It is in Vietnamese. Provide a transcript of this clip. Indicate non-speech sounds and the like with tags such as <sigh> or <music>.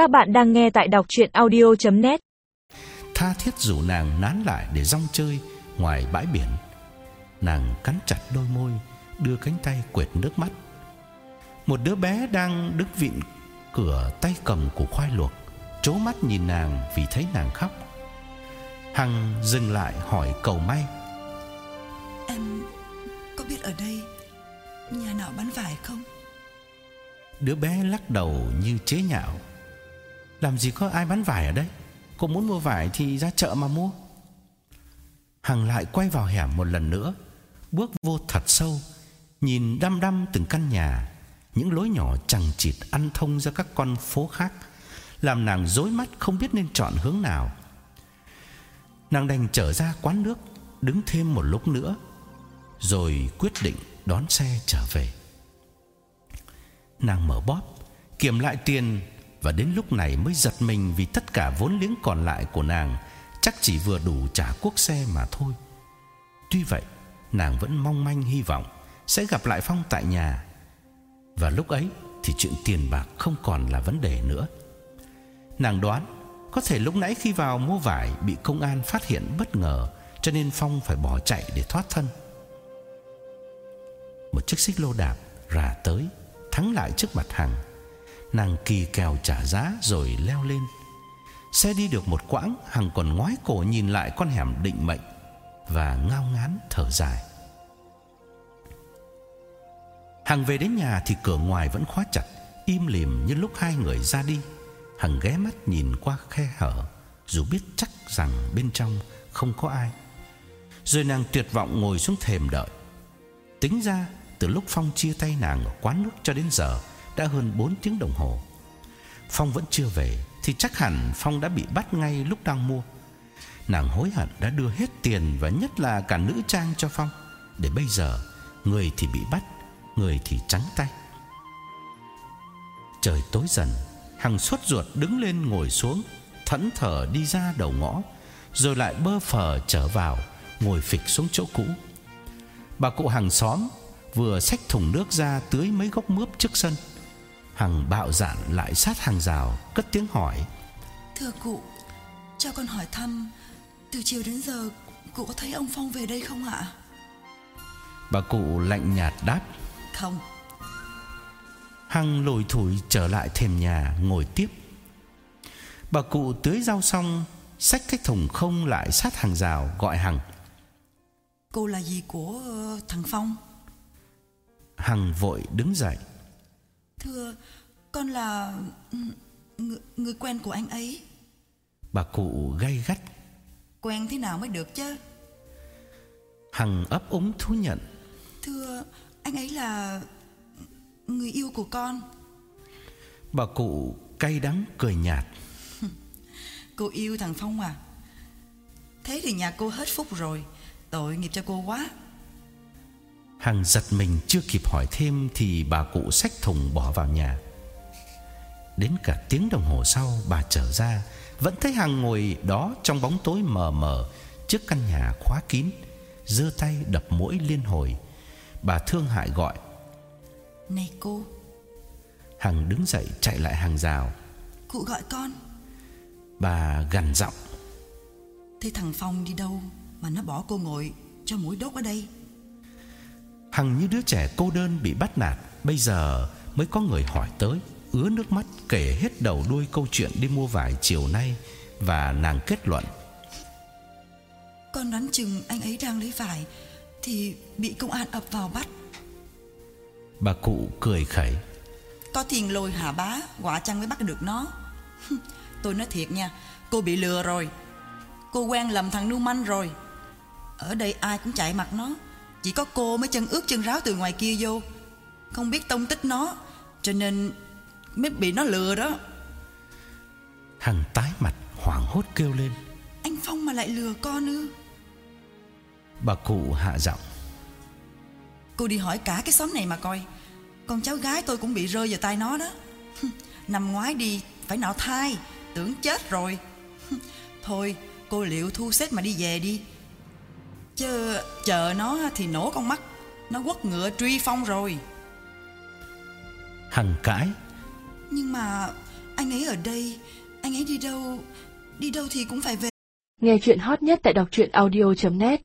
Các bạn đang nghe tại đọc chuyện audio.net Tha thiết rủ nàng nán lại để rong chơi ngoài bãi biển. Nàng cắn chặt đôi môi Đưa cánh tay quệt nước mắt. Một đứa bé đang đứng vịn cửa tay cầm củ khoai luộc Chố mắt nhìn nàng vì thấy nàng khóc. Hằng dừng lại hỏi cầu may. Em có biết ở đây nhà nào bán vải không? Đứa bé lắc đầu như chế nhạo làm gì có ai bán vải ở đây Cô muốn mua vải thì ra chợ mà mua. Hằng lại quay vào hẻm một lần nữa, Bước vô thật sâu, Nhìn đăm đăm từng căn nhà, Những lối nhỏ chẳng chịt ăn thông ra các con phố khác, Làm nàng rối mắt không biết nên chọn hướng nào. Nàng đành trở ra quán nước, Đứng thêm một lúc nữa, Rồi quyết định đón xe trở về. Nàng mở bóp Kiểm lại tiền và đến lúc này mới giật mình Vì tất cả vốn liếng còn lại của nàng Chắc chỉ vừa đủ trả cuốc xe mà thôi. Tuy vậy, Nàng vẫn mong manh hy vọng Sẽ gặp lại Phong tại nhà. Và lúc ấy Thì chuyện tiền bạc không còn là vấn đề nữa. Nàng đoán Có thể lúc nãy khi vào mua vải Bị công an phát hiện bất ngờ, Cho nên Phong phải bỏ chạy để thoát thân. Một chiếc xích lô đạp rà tới, Thắng lại trước mặt Hằng. Nàng kỳ kèo trả giá rồi leo lên. Xe đi được một quãng Hằng còn ngoái cổ nhìn lại con hẻm định mệnh Và ngao ngán thở dài. Hằng về đến nhà thì cửa ngoài vẫn khóa chặt, Im lìm như lúc hai người ra đi. Hằng ghé mắt nhìn qua khe hở, Dù biết chắc rằng bên trong không có ai. Rồi nàng tuyệt vọng ngồi xuống thềm đợi. Tính ra, từ lúc Phong chia tay nàng ở quán nước cho đến giờ đã hơn 4 tiếng đồng hồ. Phong vẫn chưa về Thì chắc hẳn Phong đã bị bắt ngay lúc đang mua. Nàng hối hận đã đưa hết tiền Và nhất là cả nữ trang cho Phong, Để bây giờ Người thì bị bắt, Người thì trắng tay. Trời tối dần Hằng suốt ruột đứng lên ngồi xuống, Thẫn thờ đi ra đầu ngõ, Rồi lại bơ phờ trở vào, Ngồi phịch xuống chỗ cũ. Bà cụ hàng xóm Vừa xách thùng nước ra tưới mấy gốc mướp trước sân Hằng bạo dạn lại sát hàng rào Cất tiếng hỏi. Thưa cụ Cho con hỏi thăm Từ chiều đến giờ Cụ có thấy ông Phong về đây không ạ? Bà cụ lạnh nhạt đáp. Không. Hằng lùi thủi trở lại thềm nhà ngồi tiếp. Bà cụ tưới rau xong Xách cái thùng không lại sát hàng rào gọi Hằng. Cô là gì của ờ, thằng Phong? Hằng vội đứng dậy Thưa Con là ừ, người, người quen của anh ấy. Bà cụ gay gắt. Quen thế nào mới được chứ? Hằng ấp úng thú nhận. Thưa anh ấy là Người yêu của con. Bà cụ cay đắng cười nhạt. <laughs> Cô yêu thằng Phong à? Thế thì nhà cô hết phúc rồi. Tội nghiệp cho cô quá Hằng giật mình chưa kịp hỏi thêm Thì bà cụ xách thùng bỏ vào nhà. Đến cả tiếng đồng hồ sau Bà trở ra Vẫn thấy Hằng ngồi đó trong bóng tối mờ mờ Trước căn nhà khóa kín giơ tay đập mũi liên hồi. Bà thương hại gọi Này cô. Hằng đứng dậy chạy lại hàng rào. Cụ gọi con. Bà gằn giọng Thế thằng Phong đi đâu Mà nó bỏ cô ngồi cho mũi đốt ở đây Hằng như đứa trẻ cô đơn bị bắt nạt Bây giờ mới có người hỏi tới Ứa nước mắt kể hết đầu đuôi câu chuyện đi mua vải chiều nay Và nàng kết luận. Con đoán chừng anh ấy đang lấy vải Thì bị công an ập vào bắt. Bà cụ cười khẩy. Có tiền lôi hà bá Quả chăng mới bắt được nó? <laughs> Tôi nói thiệt nha Cô bị lừa rồi. Cô quen lầm thằng lưu manh rồi. Ở đây ai cũng chạy mặt nó Chỉ có cô mới chân ướt chân ráo từ ngoài kia vô. Không biết tông tích nó Cho nên mới bị nó lừa đó. Hằng tái mặt hoảng hốt kêu lên. Anh Phong mà lại lừa con ư? Bà cụ hạ giọng. Cô đi hỏi cả cái xóm này mà coi. Con cháu gái tôi cũng bị rơi vào tay nó đó. <laughs> Năm ngoái đi Phải nạo thai Tưởng chết rồi. <laughs> Thôi cô liệu thu xếp mà đi về đi Chứ chờ nó thì nổ con mắt. Nó quất ngựa truy phong rồi. Hằng cãi. Nhưng mà Anh ấy ở đây Anh ấy đi đâu? Đi đâu thì cũng phải về. Nghe chuyện hot nhất tại đọc truyện audio.net